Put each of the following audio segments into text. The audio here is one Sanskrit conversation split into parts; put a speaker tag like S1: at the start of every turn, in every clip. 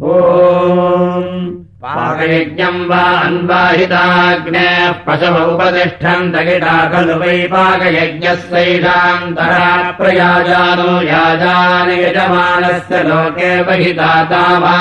S1: Oh. पाकयज्ञम् वा अन्वाहिताग्नेः पशव उपतिष्ठन् दगिता खलु वै पाकयज्ञस्यैषान्तरा प्रयाजानो याजानि यजमानस्य लोके बहिताता वा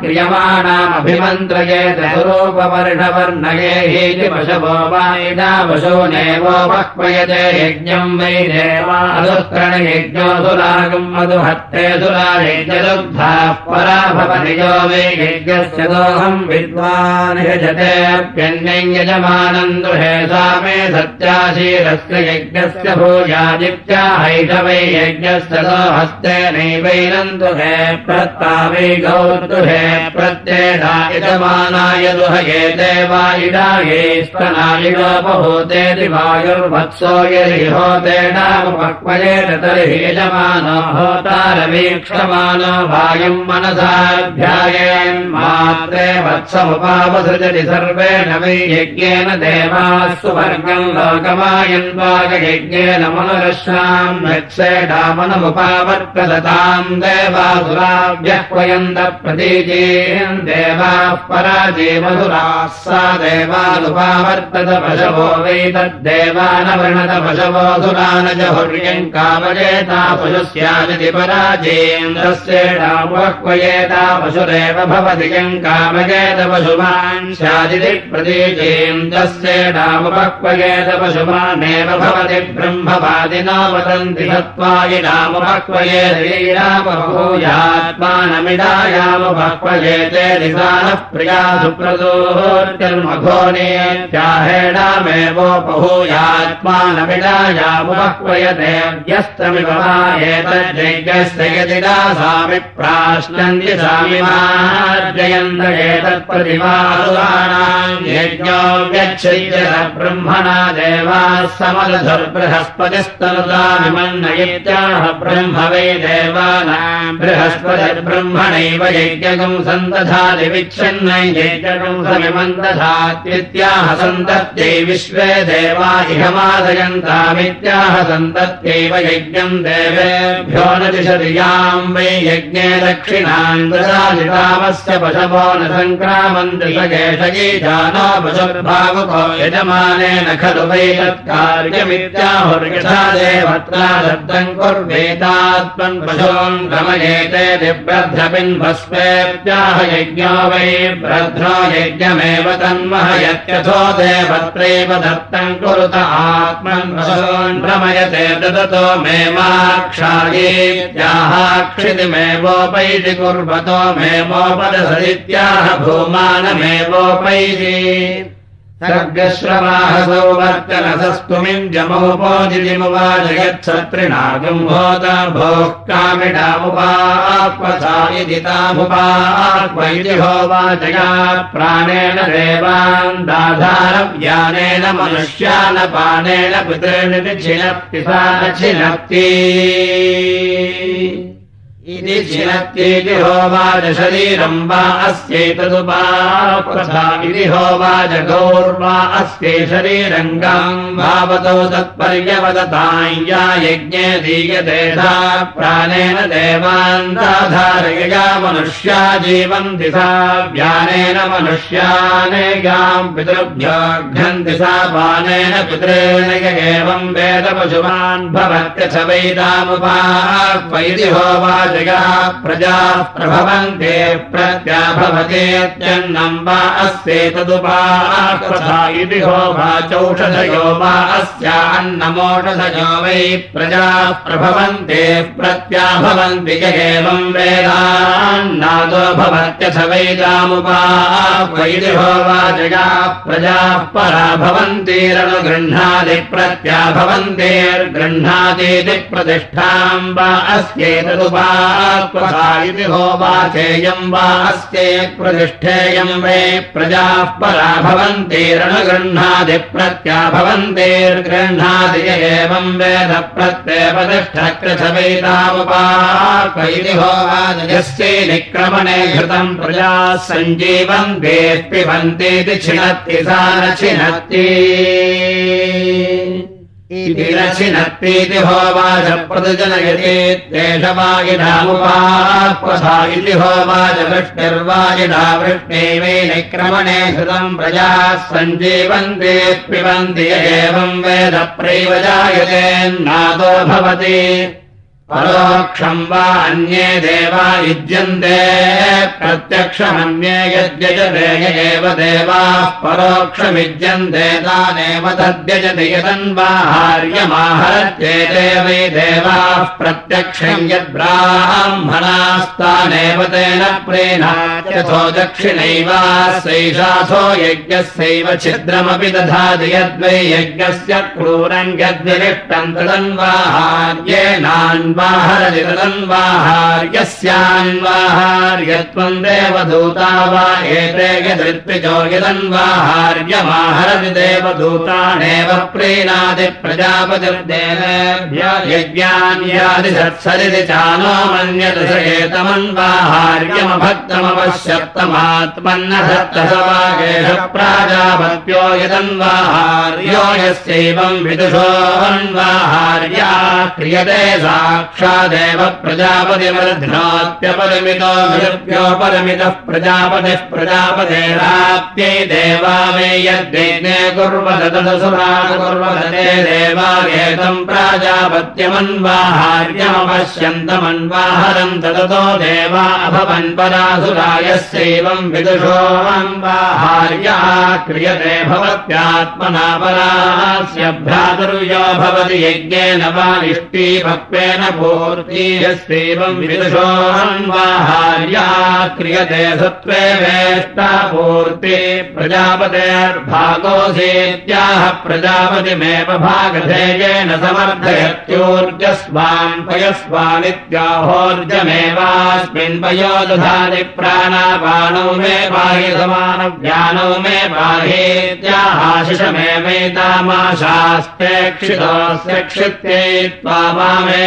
S1: क्रियमाणामभिमन्त्रयेत स्वरूपवर्षवर्णये हेति पशवो वा यदा पशूनेवोपक्वयते यज्ञम् वै देवादुत्रणयज्ञो सुरागम् मधुहत्ते सुरायज्ञदुग्धाः परा भवति यो वै यज्ञस्य दोहम् विद्वान् यजतेऽप्यन्यम् यजमानम् दुहे सा मे सत्याशीलस्य यज्ञस्य भूयादित्याहैष वै यज्ञस्य दोहस्तेनैवैनम् दुहे प्रत्ता वै गौर्दुहे प्रत्येषा यजमानाय दुहयेते वा इडाये स्तनायुगोपभूतेति वायुर्वत्सो यरिहोतेनामुपक्वयेत तर्हि यजमानो होतारवीक्षमानो वायुम् मनसाध्यायेन्मात्रे वत्समुपावसृजति सर्वेण वै यज्ञेन देवाः सुवर्गम् लोकमायन्वागयज्ञेन मनुरश्नाम् यत्सेडामनमुपावर्तदताम् देवासुराभ्यह्वयन्त प्रतीचीन् देवाः पराजीवसुराः सा देवानुपावर्तत पशवो वै तद्देवानवर्णत पशवो सुरान च हुर्यम् कामयेता पशुस्यादिति पराजेन्द्रस्येडामुपह्वयेता पशुरेव भवति यम् कामयेत पशुमान् स्यादिति प्रतीचेन्द्रस्येडामुपह्वयेत पशुमानेव भवति ब्रह्मवादिनो वदन्ति सत्त्वाय नामुपह्वये श्रीरामभूयात्मानमिडायामुपह्वयेते निदानः प्रिया सुप्रदोर्तिर्मघोनेत्याहेणामेवोपहूयात्मानमिडायामुपह्वयते व्यस्तमिव वा एतज्जैज्ञस्य यदिदासामि प्राश्नन्ति सामिमार्जयन्त ब्रह्म वै देवानाम् बृहस्पतिर्ब्रह्मणैव यज्ञकम् सन्दधाति विच्छिन्नै यज्ञकम् समिमन्दधात्वित्याह सन्तत्यै विश्वे देवा इहमादयन्तामित्याह सन्तत्यैव यज्ञम् देवेभ्यो न दिशतियाम् वै यज्ञे दक्षिणाम् ददादितामस्य पशवो न सङ्क्रामन्ति पशुर्भावुको यजमानेन खलु वै तत्कार्यमित्याहुर्यथा देवत्रा दत्तम् कुर्वेतात्मन् पशून् गमयेते दिव्रध्रबिन्भस्मेत्याह यज्ञो वै ब्रध्रो यज्ञमेव तन्मह यत्यथो देवत्रैव दत्तम् कुरुत आत्मन् पशून् भ्रमयते ददतो मे माक्षायेत्याहाक्षितिमेवोपैति कुर्वतो भूमानमेवोपैति सर्गश्रवाहसौ वर्तनसस्तुमिम् जमोपोजितिमुवाजयच्छत्रिणागम् भोत भोः कामिडामुपाक्वसायिदितामुपाक्वैति होवाचया प्राणेन देवान् दाधारव्यानेन मनुष्यानपानेन पितॄणि छिनत्ति सा न छिनत्ति इति छिनत्येति होवाच वा अस्यैतदुपाप्रथा इति होवाच गौर्वा शरीरङ्गाम् भावतो तत्पर्यवदताम् या यज्ञे दीयते सा प्राणेन देवान् दाधारयया मनुष्या जीवन्ति सा व्यानेन मनुष्यानेयाम् पितृभ्यो घ्नन्ति सा पानेन पितॄण एवम् वेदपशुमान् भवत्यथ वैदामुपाक्वैति होवाच प्रजाः प्रभवन्ते प्रत्याभवतेत्यन्नम् वा हो वाचौषधयो वा अस्यान्नमोषधयो वै प्रजाः प्रभवन्ते प्रत्याभवन्ति य एवम् वेदान्नादो भवत्यथ वैदामुपाक्वैति हो वाचयाः प्रजाः परा भवन्तिरनुगृह्णाति प्रत्याभवन्तेर्गृह्णातीति प्रतिष्ठाम् वा अस्येतदुपा इति होवाचेयम् वा अस्यै प्रतिष्ठेयम् वै प्रजाः परा भवन्तिरणगृह्णादि प्रत्याभवन्तेर्गृह्णादि एवम् वेद प्रत्ययपतिष्ठकृथवैतामुपाक्वैति होवाजयस्यै निक्रमणे घृतम् प्रजाः सञ्जीवन्ते पिबन्तीति छिनत्ति सा न छिनत्ति रचिनत्तीति होवाच प्रतिजनयति देशवायिनामुपाक्वसा इति होवाच वृष्टिर्वायिना वृष्णेवे निक्रमणे हृतम् प्रजाः सञ्जीवन्ति पिबन्ति एवम् वेदप्रैव जायतेन्नादो भवति परोक्षम् वा अन्ये देवा युज्यन्ते प्रत्यक्षमन्ये यद्यजते एव देवाः परोक्षमिज्यन्ते तानेव तद्यजति यदन्वाहार्यमाहरत्येते वै देवाः प्रत्यक्षम् यद्ब्राह्मणास्तानेव तेन प्रेणाथो दक्षिणैवासैषाथो यज्ञस्यैव छिद्रमपि दधाति यद्वै यज्ञस्य क्रूरम् यद्विलिष्टम् तदन्वाहार्येनान् न्वाहार्यस्यान्वाहार्यत्वम् देवदूता वा एते यदृत्विजो यदन्वाहार्यमाहरति देवदूतानेव प्रीणादि प्रजापतिर्देन यज्ञान्यादि सत्सरिति चानो मन्यत स एतमन्वाहार्यमभक्तमपश्यत्तमात्मन्न सत्तसवागेश प्राजापत्यो यदन्वाहार्यो यस्यैवम् विदुषोऽन्वाहार्या क्रियते सा साक्षादेव प्रजापतिमर्ध्नात्यपरिमितो मृत्योपरिमितः प्रजापतिः प्रजापतेराप्यै देवा मे तदसुरा कुर्वते देवागेतम् प्राजापत्यमन्वाहार्यमपश्यन्तमन्वाहरम् तदतो देवा अभवन् परासुरायस्यैवम् विदुषोऽन्वाहार्यः क्रियते भवत्यात्मना परास्य भ्रातुर्यो भवति यज्ञेन वा निष्टीभक्त्वेन पूर्तीयस्यैवम् विदुषोऽन्वाहार्या क्रियते सत्त्वे वेष्टा पूर्ति प्रजापतेर्भागोऽसीत्याह प्रजापतिमेव भागधेयेन समर्थयत्योर्जस्वान् पयस्वानित्याहोर्जमेवास्मिन् पयो दधाति प्राणापाणौ मे पाहि समानव्यानौ मे पाहेत्याहाशिषमेवैतामाशास्तेक्षितोऽस्य क्षित्यै त्वा मामे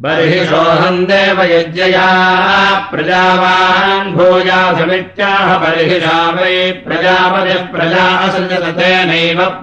S1: बर्हिषोऽहम् देवयज्ञया प्रजावान् भूया समित्याह बर्हिषा वै प्रजापतिः प्रजा असृजत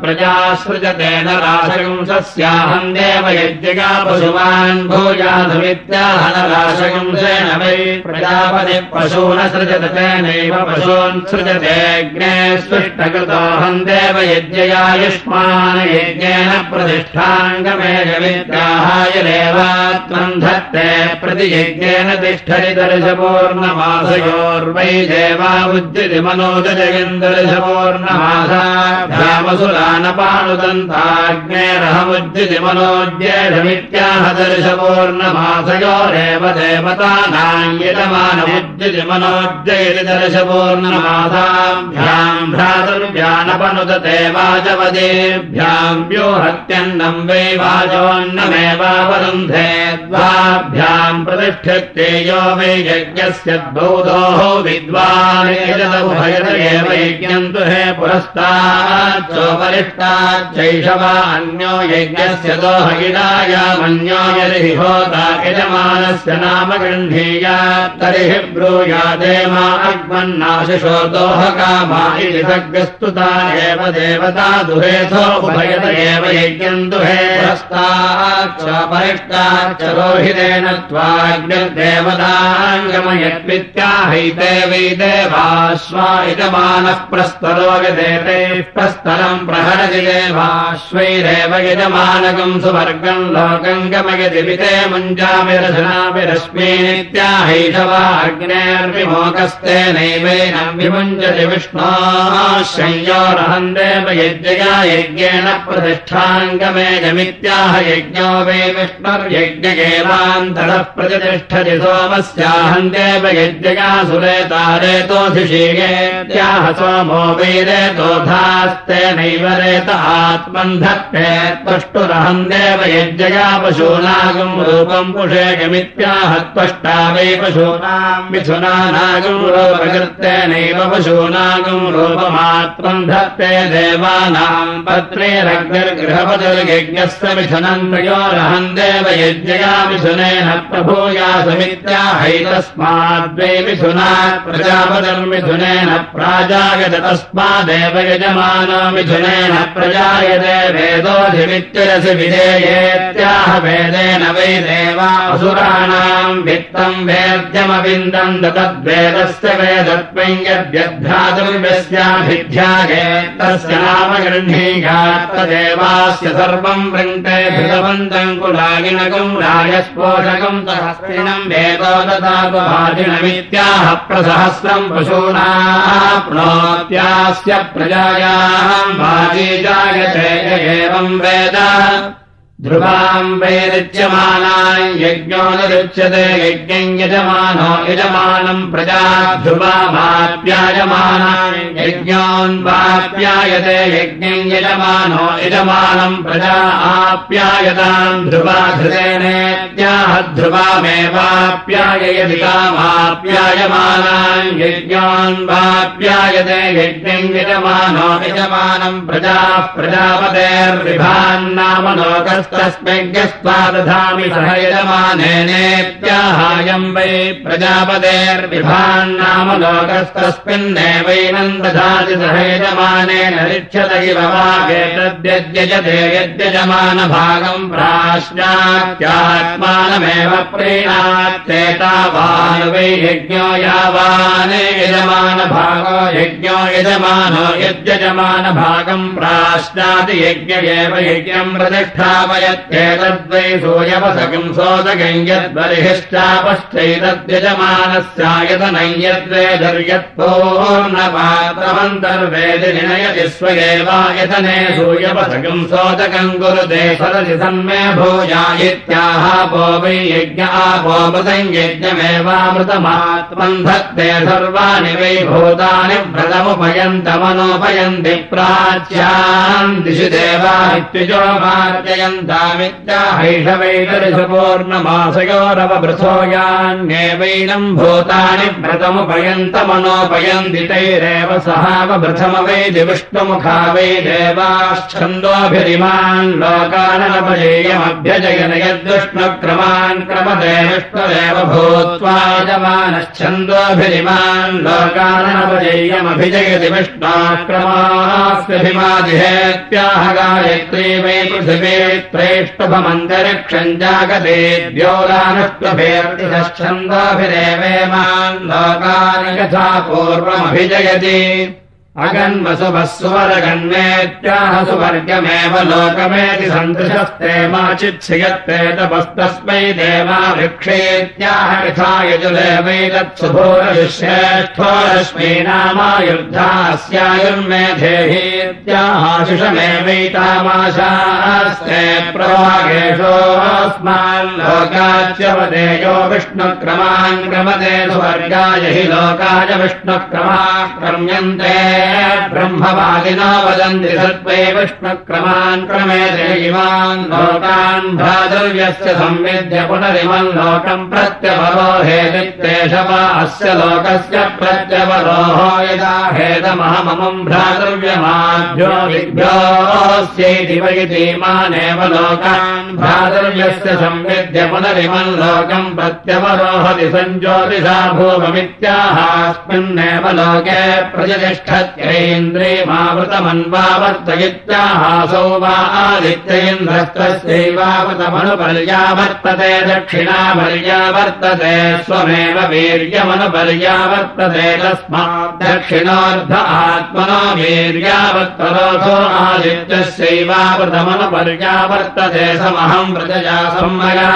S1: प्रजा सृजतेन राशकंसस्याहम् देवयज्ञया पशुमान् भूया समित्याह न राशकंसेन वै प्रजापतिः पशून सृजत तेनैव पशून् सृजतेऽग्ने स्पृष्टकृतोऽहम् देवयज्ञया युष्मान् यज्ञेन प्रतिष्ठाङ्गमे जमित्याहाय देवात्म धत्ते प्रतियज्ञेन तिष्ठति दर्शपूर्णमासयोर्वै देवावुज्यति मनोदजयन्दर्शपूर्णमासाभ्यामसुरानपानुदन्ताग्नेरहमुज्यति मनोज्येषमित्याह दर्शपूर्णमासयोरेव देवतानाङ्गितमानमुज्यति मनोज्जयति दर्शपूर्णमासाभ्याम् भ्रातुर्व्यानपनुदते वाचवदेभ्याम् व्योहत्यन्नम् वै वाचोन्नमेवावरुन्धे द्वाभ्याम् प्रतिष्ठत्ते यो वै यज्ञस्य द्वौदोः विद्वान् एतदुभयत एव यज्ञम् तु हे पुरस्ताच्चोपरिष्टाच्चैष वा अन्यो यज्ञस्य दोहगिडायामन्यो यदि होता यजमानस्य नाम गृह्णीयात् तर्हि ब्रूयादे मा अग्मन्नाशिषो दोहकामा इति सग्रस्तुता एव देवता दुहेथो उभयत एव यज्ञम् दुहे पुरस्ताच्चोपरिष्टाच्च रोहितेन त्वाग्निर्देवताङ्गमयत्वित्याहैते वै देवाश्वायजमानः प्रस्तरो यदेते प्रस्तरम् प्रहरति देवाश्वैरेव यजमानकम् सुवर्गम् लोकम् गमयति विते मुञ्जामिरशनाभिरश्मीनित्याहैषवाग्नेर्विमोकस्तेनैवेन विमुञ्जति विष्णोः संयोरहम् देव यज्ञया यज्ञेन प्रतिष्ठाङ्गमेजमित्याह यज्ञो वै विष्णुर्यज्ञये एवान्तरः प्रतिष्ठति सोमस्याहन्देव यज्ञगासुरेतारेतोऽधिषीयेत्याह सोमो वैरेतोधास्तेनैव रेत आत्मन्धत्ते त्वष्टुरहम् देव यज्ञगा पशूनागम् रूपम् पुषेयमित्याह त्वष्टा वै पशूनाम् मिथुनानागम् रूपकृत्तेनैव पशूनागम् रूपमात्मम् धत्ते देवानाम् पत्रेरग्निर्गृहपतिर्यज्ञस्य मिथुनम् त्रयोरहम् देव यज्ञया मिथुनेन प्रभूयासमित्याहैतस्माद्वै मिथुनात् प्रजापतिर्मिथुनेन प्राजायत तस्मादेव यजमानो मिथुनेन प्रजायते वेदोऽधिमित्यरसि विधेयेत्याह वेदेन वै देवासुराणाम् वित्तम् वेद्यमविन्दम् तद्वेदस्य वेदत्वम् यद्यध्यातुर्व्यस्याभिध्याये तस्य नाम गृह्णीघात्तदेवास्य सर्वम् वृङ्क्ते भृतवन्तम् कुलागिनकम् राजस्पोषकम् सहस्रिणम् वेदो ददातुभाजिनमित्याह प्रसहस्रम् पशूनाप्नोत्यास्य प्रजायाम् भाजी जायते एवम् वेद ध्रुवाम् वैरिच्यमानाय यज्ञो न रुच्यते यज्ञम् यजमानो यजमानम् प्रजा ध्रुवामाप्यायमानाय यज्ञोन्वाप्यायते यज्ञम् यजमानो यजमानम् प्रजा आप्यायताम् ध्रुवाधृतेनेत्याह ध्रुवामेवाप्याययति कामाप्यायमानाय यज्ञोन्वाप्यायते यज्ञम् यजमानो यजमानम् प्रजाः प्रजापतेर्विभान्नाम लोकस्य तस्मै दधामि सह यजमानेनेत्याहायम् वै प्रजापतेर्विभान्नाम लोकस्तस्मिन्नेवैनम् दधाति सह यजमानेन रिच्यत इव वागेतद्यज्यजते यद्यजमानभागम् प्राश्नात्यात्मानमेव प्रीणात्येतावान् वै यज्ञो यावान् यजमानभागो यज्ञो यजमानो यद्यजमानभागम् प्राश्नाति यज्ञ एव यज्ञम् प्रतिष्ठापयत्येतद्वै सूयवसकम् सोदकम् यद्बर्हिश्चापश्चैतद्यजमानस्यायतनम् यद्वेदर्यत्पूर्णपात्रमन्तर्वेदि निनयति स्वयेवायतने सूयवसकम् सोदकम् कुरुते सरसि सन्मे भूया इत्याहापो वै यज्ञ आपोमृतम् यज्ञमेवामृतमात्मम् धत्ते सर्वाणि वै भूतानि व्रतमुपयन्तमनोपयन्ति प्राच्याम् दिशि देवा इत्युजो मार्जयन्तामित्याहैषवैतरिसुपूर्णमासयोरवभृथोयान्येवैनम् भूतानि व्रतमुपयन्तमनोपयन्ति तैरेव सहावभृथमवैति विष्णुमुखा वै देवाश्छन्दोभिरिमान् लोकानपजेयमभ्यजयन यद्विष्णुक्रमान् क्रमदे विष्णुरेव भूत्वा यजमानश्छन्दोभिरिमान् लोकानपजेयमभिजयति विष्णाक्रमास्यभिमादिहेत्याह गायत्री वै पृथिवी त्रेष्टभमन्तरिक्षम् जागते द्योरानुष्टभेर्तिछन्दोभिरेवेमान् लोकानि यथा पूर्वमभिजयति अगन्वसुभः सुवरगन्मेत्याह सुवर्गमेव लोकमेति सन्दृशस्ते माचित्सियत्ते तपस्तस्मै देवा वृक्षेत्याह यथा यजुरेवैतत्सुभोरश्रेष्ठो रश्मी नामायुर्धास्यायुर्मेधेहीत्याहाशिषमेवैतामाशास्ते प्रवागेशोऽस्मान् लोकाच्यवदेयो विष्णुक्रमान् क्रमते सुवर्गाय हि लोकाय विष्णुक्रमाक्रम्यन्ते ब्रह्मवादिनो वदन्ति सत्त्वे विष्णुक्रमान् क्रमेते इमान् लोकान् भ्रातव्यस्य संविद्य पुनरिमम् लोकम् प्रत्यवरो हेदित्येष वा अस्य लोकस्य प्रत्यवरोहो यदा हेदमहममम् भ्रातव्यमाभ्यो विभ्योऽस्यैति वैतीमानेव लोकान् भ्रातव्यस्य संविद्य पुनरिमम् लोकम् प्रत्यवरोहति सञ्ज्योतिषा भूममित्याहास्मिन्नेव लोके प्रतिष्ठत्यैन्द्रियमावृतमन्वावर्तयित्याहासौ वा आदित्यैन्द्रस्तस्यैवावृतमनुपर्यावर्तते दक्षिणापर्यावर्तते स्वमेव वीर्यमनुपर्यावर्तते तस्मात् दक्षिणोऽर्ध आत्मनो वीर्यावत्तरोऽसो आदित्यस्यैवावृतमनुपर्यावर्तते समहम् प्रजया सम्मया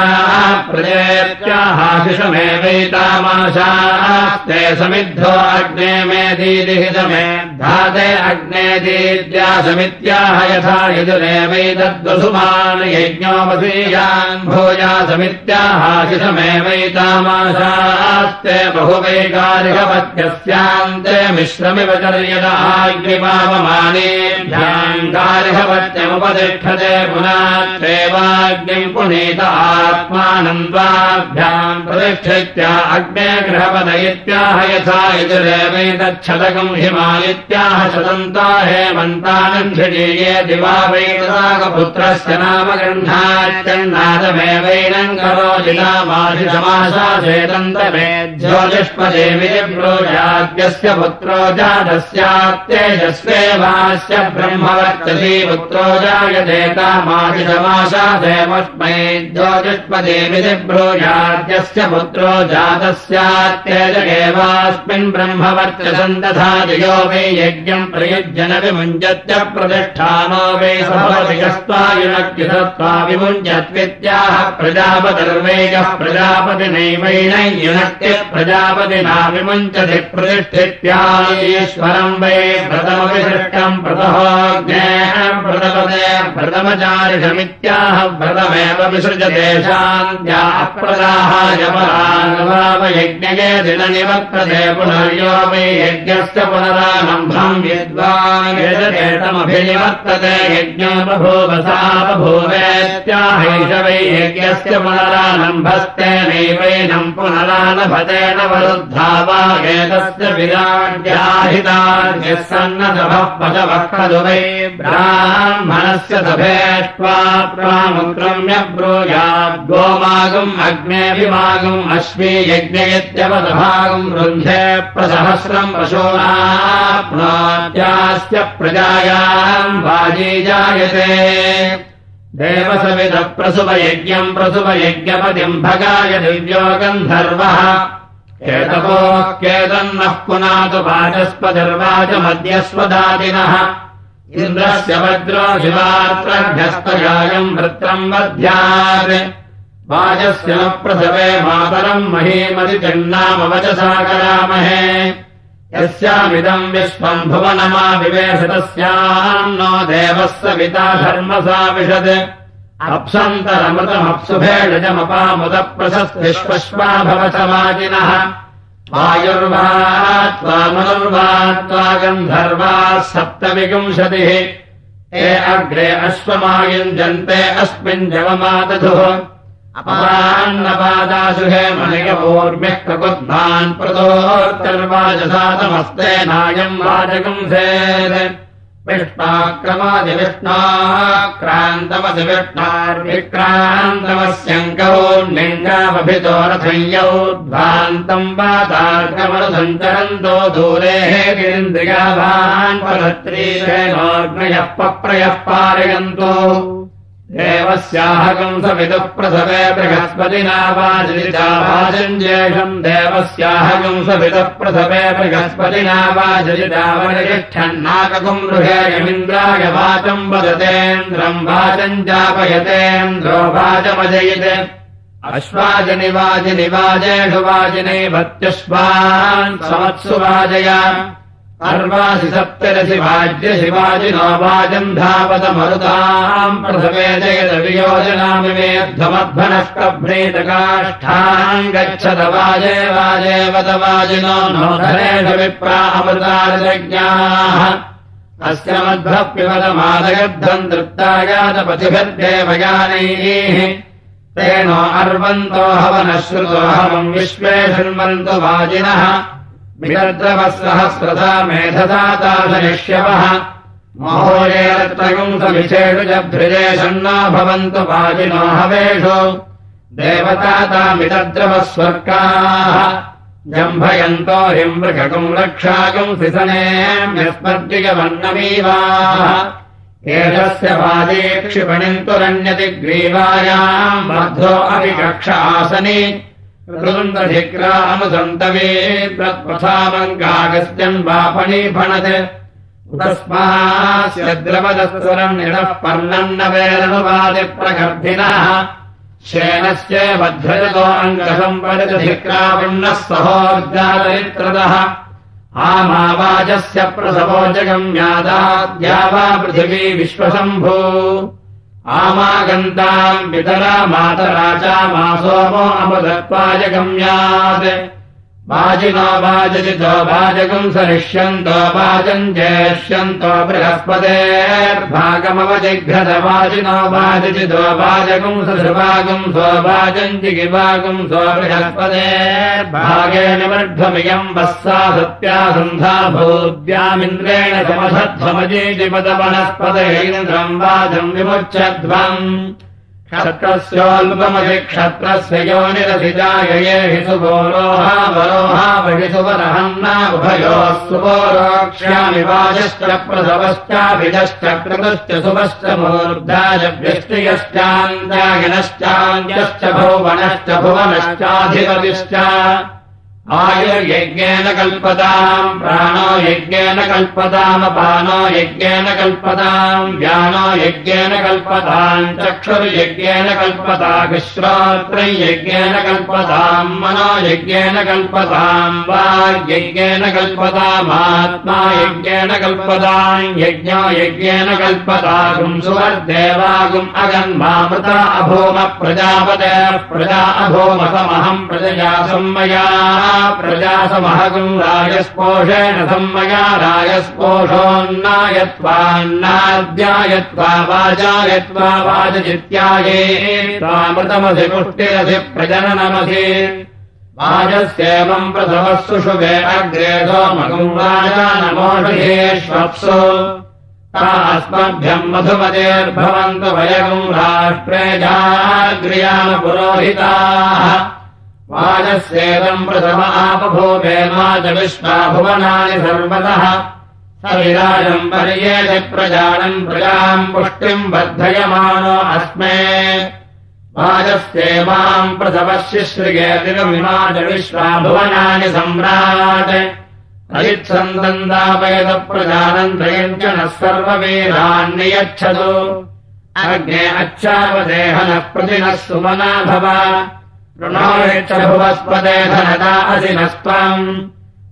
S1: प्रजेत्याहाशिषमेवैतामाशास्ते समिद्धो अग्ने मे दीदिहितमे धाते अग्ने दीद्यासमित्याह यथा यजुरेवैतद्वसुमान् यज्ञोपसीयान् भूयासमित्याहाशिषमेवैतामाशास्ते बहुवैकारिकपत्यस्यान्ते मिश्रमिव चर्यदाग्निपावमानेभ्याङ्गारिकपत्यमुपतिष्ठते पुनात्रेवाग्निम् पुनीत आत्मानम् द्वाभ्याम् प्रतिष्ठित्या अग्ने गृहपद इत्याह यथा यजुरेवैतच्छतकम् हिमायित्य शतन्ता हेमन्तानन्धिये दिवा वैताकपुत्रस्य नाम गृह्णात्यन्नादमेवैनम् करो जिलामाशिषमाशा चेदन्तमे ज्योतिष्पदेवि प्रोजाद्यस्य पुत्रो जातस्यात्येजस्वेवास्य ब्रह्मवर्तसी पुत्रो जायदेतामाशिषमाशा देवस्मै ज्योतिष्पदेवि ब्रोजाद्यस्य पुत्रो जातस्यात्येज एवास्मिन् ब्रह्मवर्त्यसन् तथा दियो वै यज्ञम् प्रयुज्यन विमुञ्जत्य प्रतिष्ठानो वै सभवतिकस्त्वायुनक्युसत्त्वा विमुञ्जत्वित्याह प्रजापतिर्वेयः प्रजापतिनैवैन युनक्ति प्रजापतिना विमुञ्चति प्रतिष्ठित्याईश्वरम् वै व्रतमविशिष्टम् प्रतहोज्ञेः व्रतपदे व्रतमचारिषमित्याह व्रतमेव विसृजते शान्त्या दिननिवक्तते पुनर्यो वै यज्ञस्य पुनरानम् यजतेतमभिनिवर्तते यज्ञोपभूवसापभूवेत्याहैष वै यज्ञस्य पुनरालम्भस्तेनैवैनम् पुनरालभतेन वरुद्धा वा एतस्य विराड्याहितार्यः सन्नदभः खलु वै ब्राह्मणस्य सभेष्ट्वा प्रामुक्रम्य ब्रूयात् गोमागम् अग्नेऽभिमागम् अश्वी यज्ञयत्यवदभागम् रुन्धे प्रसहस्रम् प्राप्यास्य प्रजायाम् वाजी जायते। देवसविदः प्रसुभयज्ञम् प्रसुभयज्ञपतिम् भगाय दिव्यो गन्धर्वः। केतपोः केतन्नः पुनातु वाचस्पतिर्वाचमद्यस्वदादिनः इन्द्रस्य वज्रो शिवात्रभ्यस्तजायम् वृत्रम् वध्यात् वाचस्य न प्रसवे मातरम् महीमतिचिन्नामवचसा करामहे यस्यामिदम् विश्वम् भुवनमा विवेशतस्याम् नो देवः सविता धर्मसा विशत्। अप्सन्तरमृतमप्सुभेडजमपामुदप्रशस्तिष्पश्वा भवचवाजिनः वायुर्वा त्वा मनुर्वा त्वा गन्धर्वाः सप्तविंशतिः हे अग्रे अश्वमायुञ्जन्ते अस्मिन् जवमादधुः अपरान्नपादासु हे मणिकपूर्म्यः ककुद्भान् प्रतोर्चर्वाचसातमस्ते नायम् लिङ्गामभितो रथय्यौ ध्वान्तम् वातार्कमनुसञ्चरन्तो दूरेः गिरिन्द्रियाभान् परत्रीशेनोऽग्नयः पप्रयः पारयन्तु देवस्याहकम् सविदुः प्रसवे बृहस्पतिना वाजलिताभाजञ्जेषम् देवस्याहकम् सविदुः प्रसवे बृहस्पतिना वाजलितावनिष्ठन्नाककुम् गृहेयमिन्द्राय वाचम् वदतेन्द्रम्। वाचम् चापयतेन्द्रो वाचमजयत्। अश्वाजनिवाजिनिवाजेषु वाजिनैभत्यश्वान् समत्सु वाजय अर्वासि सप्तरसि वाज्य शिवाजिनो वाजम् धावतमरुताम् प्रथमे जयदवियोजनामिमेध्वमध्वनष्टभ्रेतकाष्ठाम् गच्छत वाजे वाजेवत वाजिनो विप्रा अमृतारज्ञाः अस्य मध्वः पिबलमादयद्धम् तृप्तायातपथिभद्देवयानैः तेनो अर्वन्तो हवनः श्रुतोऽहमम् विश्वे शृण्वन्तु वाजिनः विदर्द्रवः सहस्रथा मेधसा तादनिष्यवः महोयेरत्रयम् समिषेषु जभ्रिजे सन्ना भवन्तु वाजिनो हवेषु। देवतातामिदद्रवः स्वर्गाः जम्भयन्तो हिमृगकम् रक्षाकम् सिसनेऽस्मद्विगवर्णमीवाः एषस्य वाजे क्षिपणिम् तुरण्यति ग्रीवायाम् बद्धो अपि कक्ष आसनि ृन्दधिक्रामसन्तवे त्वत्प्रथामङ्गागस्त्यन् वापणी फणत् तस्मास्य द्रवदस्वरम् निरः पर्णन्नवेरणुवादिप्रगर्भिनः शेनस्य अङ्गसम्परितधिक्रावण्णः सहोर्जादरित्रदः आमावाचस्य प्रसवो जगम्यादाद्या वा पृथिवी विश्वशम्भो आमागन्ताम् पितरा मातरा च मा सोमो अमुदत्वा जगम्यात् वाजकम् सरिष्यन्तो वाजम् जेष्यन्तो बृहस्पतेर्भागमवजिघ्रत वाजिनो वाजजितो वाजकम् सदृभागम् स्ववाजम् जिगिभागम् स्वबृहस्पतेर्भागे निवर्ध्वमियम् वस्सा सत्या सन्धा भूद्यामिन्द्रेण समधध्वमजीजिपदवनस्पतेन्द्रम् वाजम् विमुच्यध्वम् क्षत्रस्योल्पमधि क्षत्रस्य योनिरधिजायये हि सुबोरोहा वरोहा बहि सुवरहन्ना उभयोः सुबोरोक्ष्यामि वाजश्च प्रसवश्चाभिजश्च कृतश्च सुभश्च मूर्धाजव्यष्टियश्चान्त्यागिनश्चान्त्यश्च भुवनश्च भुवनश्चाधिपतिश्च आयुर्यज्ञेन कल्पताम् प्राणो यज्ञेन कल्पतामपानो यज्ञेन कल्पताम् व्यानो यज्ञेन कल्पताम् चक्षुर्यज्ञेन कल्पता यज्ञेन कल्पताम् मनो यज्ञेन कल्पताम् वाग्यज्ञेन कल्पतामात्मा यज्ञेन कल्पताम् यज्ञो यज्ञेन कल्पतागुम् सुवर्देवागुम् अगन्मामृता अभूम प्रजापते प्रजा अभूमसमहम् प्रजया संमया प्रजासमहगम् राजस्पोषेण सम्मया राजस्पोषोन्नायत्वान्नाद्यायत्वा त्वामृतमसि पुष्टिरसि प्रजननमसि। वाजस्येवम् सुषुभे अग्रे सोमगम् वाजानमोषधेष्वप्सु अस्मभ्यम् मधुमतेर्भवन्तु वयगम् राष्ट्रे जाग्र्यामपुरोहिताः वाजस्येदम् प्रथम च विश्वाभुवनानि सर्वतः। स विराजम् पर्येति प्रजानम् प्रजाम् पुष्टिम् वर्धयमानो अस्मे। च विश्वाभुवनानि सम्राट्। अयित्सन्दन्दापयत प्रजानम् त्रयम् च नः सर्ववीरान्नियच्छतु। अग्ने अच्छावदेहनः प्रतिनः सुमना भव प्रणो यच्छ भुवस्पदे धनदा असिनस्त्वम्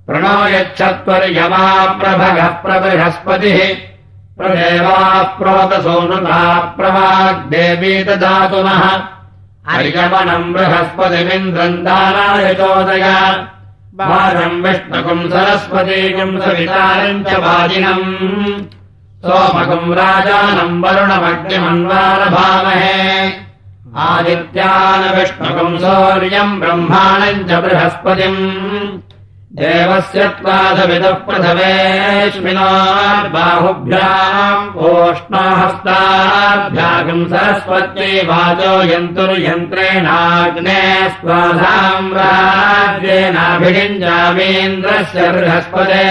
S1: प्रणो यच्छत्वर्यमा प्रभगः प्रबृहस्पतिः प्रदेवाः ददातु नः हरिगमनम् वारम् विष्णुकम् सरस्वतीकम् सवितारम् च वादिनम्। सोमकम् राजानम् वरुणमग्निमन्वारभामहे आदित्यानविष्णुकम् सौर्यम् ब्रह्माणम् च बृहस्पतिम् देवस्य त्वाधविदः प्रथमेऽस्मिनार्बाहुभ्याम् ओष्णाहस्ताभ्यागम् सरस्वत्यै वाचो यन्तुर्यन्त्रेणाग्ने स्वासाम्राज्येनाभिषिञ्जामीन्द्रस्य बृहस्पते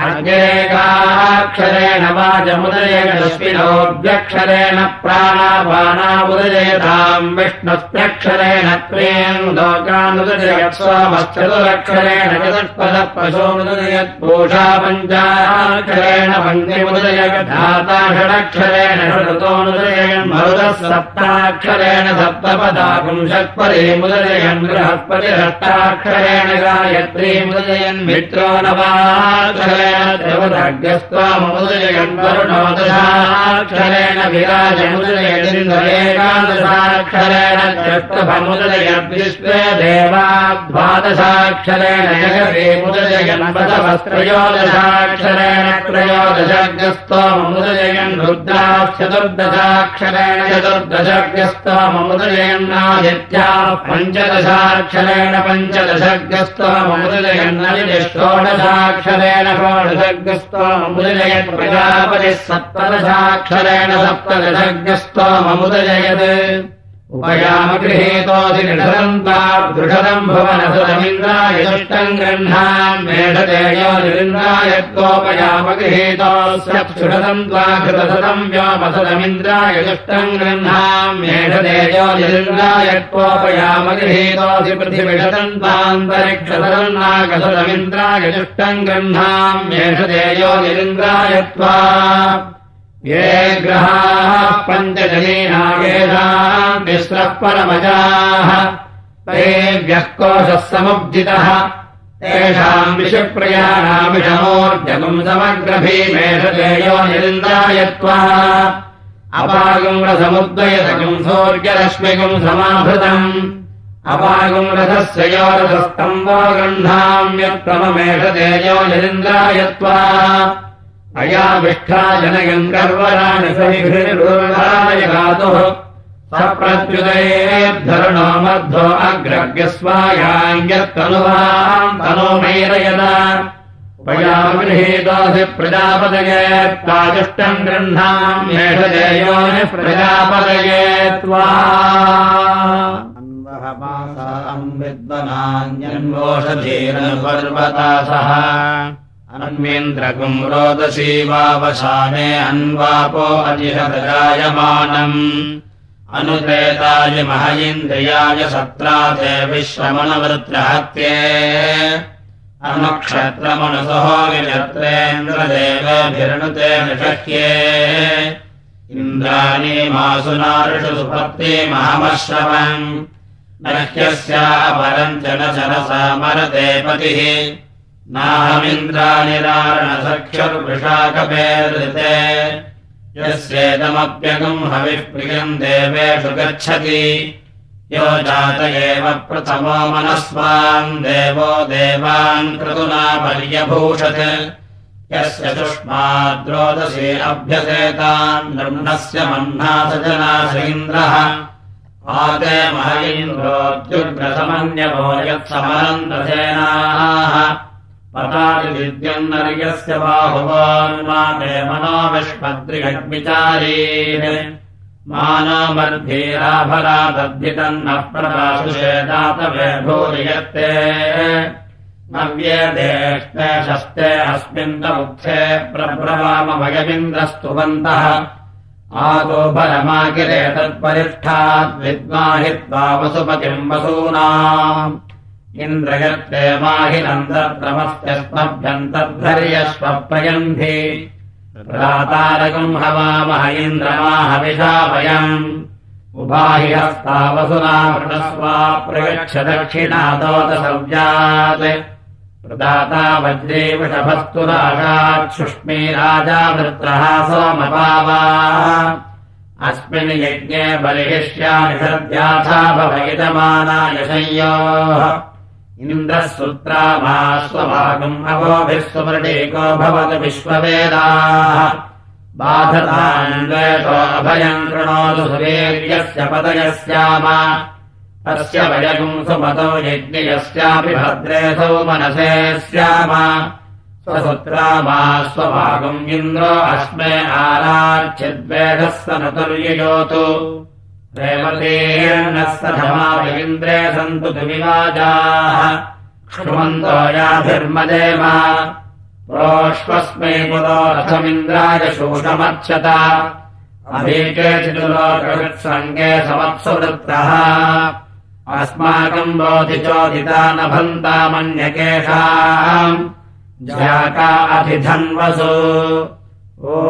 S1: अर्गेकाक्षरेण वाचमुदयगश्विनोऽभ्यक्षरेण प्राणापानामुदयताम् विष्णुस्त्यक्षरेण त्वेन् लोकानुदयत् सोमश्चतुरक्षरेण चतुष्पदपशोमुदयत्पूषा पञ्चाक्षरेण पङ्क्तिमुदयगधाता षडक्षरेण षडतोनुदयन् मरुदः सप्ताक्षरेण सप्तपदाकम् षट्परीमुदयन् बृहस्पतिरष्टाक्षरेण गायत्रीमुदयन् मित्रो नवाक्षरेण ేణ ద్రవదగ్రస్వాముదయన్వరుణోదశాక్షరేణ విరాజముదయదింద్రేకాదశాక్షరేణ దేవాద్వాదశాక్షరేణ జగవేముదయన్వదవస్త్రయోదశాక్షరేణ త్రయోదశగ్రస్వాముదయన్ రుద్రాశ్చతుర్దశాక్షరేణ చతుర్దశగ్రస్వాముదయన్నాదిత్యా పంచదశాక్షరేణ పంచదశగ్రస్వాముదయన్నలిషోడశాక్షరేణ पदवस्त्रयोदशाक्षरेण त्रयोदशग्यस्त्वमुदयन् रुद्राश्चतुर्दशाक्षरेण चतुर्दशग्यस्त्वमुदयन्नादित्याः पञ्चदशाक्षरेण पञ्चदशग्यस्त्वमुदयन् षोडशाक्षरेण षोडशग्रस्तोमुदयत् प्रजापतिः सप्तदशाक्षरेण सप्तदशग्रस्तोममुदयत् उपयामगृहेतोऽसि निषदन्तादृषदम् भुवनसुरमिन्द्रायजुष्टम् गृह्णाम् मेढतेयो निरिन्द्रायत्वोपयामगृहेतोऽस्यक्षुषदम् त्वाघृतसदम् व्योमसदमिन्द्रायजुष्टम् गृह्णाम् मेढतेयो निरिन्द्रायत्वोपयामगृहेतोऽसि पृथिविषदम् त्वान्तरिक्षसदम् नागसदमिन्द्रायजुष्टम् गृह्णाम् मेषतेयो निरिन्द्रायत्वा ये ग्रहाः पञ्चजनीनागेषाम् तिस्रः परमजाः। तेभ्यः कोशः समुद्दितः तेषाम् विषप्रयाणामिषमोर्जगुम् समग्रभीमेषतेयो निरिन्दायत्वा अपागुम् रसमुद्वयसकम् सौर्यरश्मिकम् समाभृतम् अपागुम् रथस्य यो रथस्तम्बो गृह्णाम्यत्तममेषतेजो निरिन्द्रायत्वा अयाविष्ठा जनयम् गर्वराणि सहिघृनिर्गाय गातुः सप्रत्युदयेद्धरणो मध्वो अग्रग्यस्वायाङ्ग्यत्तनुवाम् तनोमैरयदा। पया गृहीतोऽसि प्रजापदये त्वाजुष्टम् गृह्णाम्येषदेयोनिः प्रजापदये त्वा विद्वनान्यन्वोषधीरपर्वता सह अन्वेन्द्रकुम् रोदसीवावसाने अन्वापो अजिहदजायमानम् अनुतेताय महयीन्द्रियाय अनुक्षत्रमनुसहो विचत्रेन्द्रदेवभिरणुते निषह्ये। इन्द्राणीमासुनाऋषु सुपत्ति महमश्रवम् नह्यस्यापरम् च न चरसा मरते पतिः नाहमिन्द्रानिरारणसख्युर्वृषाकपेर्ते यस्येदमप्यगम् हविः प्रियम् देवेषु गच्छति। यो जात एव प्रथमो मनस्वान् देवो देवान् क्रतुना पर्यभूषत्। यस्य सुष्माद्रोदसी अभ्यसेतान् नृह्णस्य मह्नाथ जना श्रीन्द्रः आते महयीन्द्रोऽत्युग्रसमन्यवो यत्समनन्दसेनाः पतादिविद्यन्नर्यस्य बाहुवान्माते मनो विष्पद्रिगग्विचारीन् मानमर्धीराभरादद्भितन्नः प्रदाशुषे दातवे भूरियत्ते। नव्येदेष्टे शस्ते अस्मिन्तमुखे प्रब्रवामभयमिन्द्रस्तुवन्तः आदो भरमाकिरे तत्परिष्ठाद्विद्माहित्वा वसुपतिम् वसूनाम् इन्द्रयत्ते माहिनन्दत्रमस्त्यस्मभ्यम् तद्धर्यश्वप्रयन्धि प्रातारकम् हवामह इन्द्रमाहविषा वयम् उभाहि हस्तावसुना वृणस्वा प्रयच्छ दक्षिणादोतसव्यात् प्रदाता वज्रे वृषभस्तु राजाच्छुष्मे राजा वृत्रः सोमपावा। अस्मिन् यज्ञे बलिहिष्यानि सद्याथा भवयितमानाय संयोः इन्द्रः सुत्रा स्वभागम् अवोभिः सुमृडेको भवतु विश्ववेदाः। बाधतान्वेषो अभयम् कृणोतु सुवीर्यस्य पदयस्याम तस्य वयगुम् सुमतो यज्ञयस्यापि भद्रेऽसौ मनसे स्याम। स्वसुत्रा स्वभागम् इन्द्रो अस्मे आराच्यद्वेषः स न तुर्ययोतु रेवतीर्णस्तधमाविन्द्रे सन्तु दुविवाजाः। क्षुमन्तो याभिर्मदेव प्रोष्वस्मै पुरो रथमिन्द्राय शोषमर्चत। अभीकेचितुलोकवित्सङ्गे समत्सुवृत्तः। अस्माकम् बोधिचोदिता न भन्तामन्यकेषाम् जाका अधिधन्वसु ओ